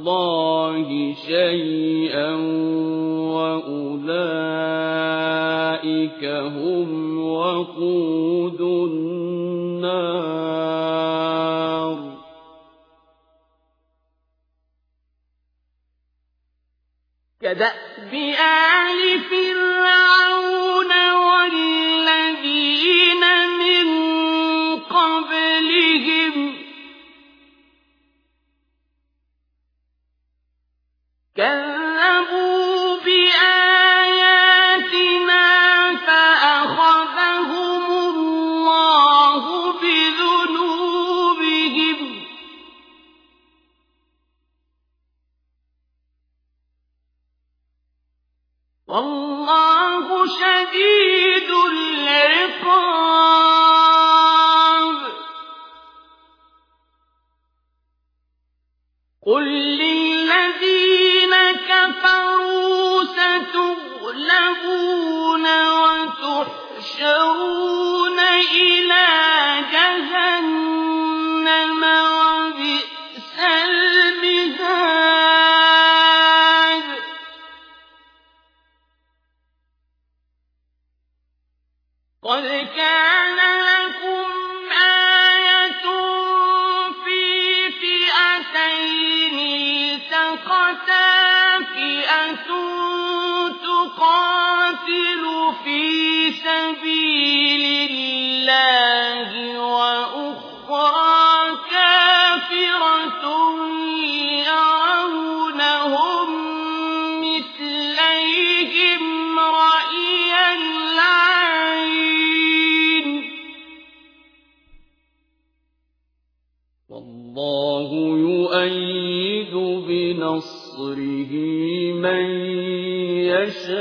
الله شيئا وأولئك هم وقود النار. كدأب آل فرعون والله شديد العقاب. قل للذين كفروا ستغلبون وتحشرون. فئة تقاتل في سبيل الله وأخرى كافرة مثليهم العين. والله يؤيد بنصره من يشاء.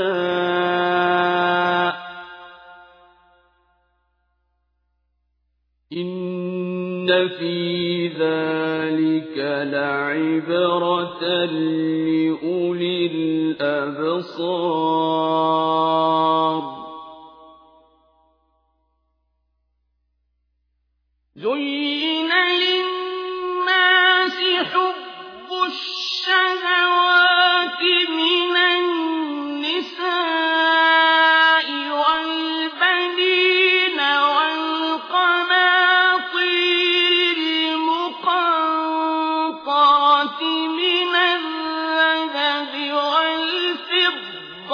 إن في ذلك لعبرة لأولي الأبصار. زين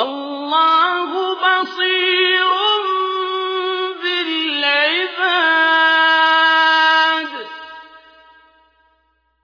والله بصير.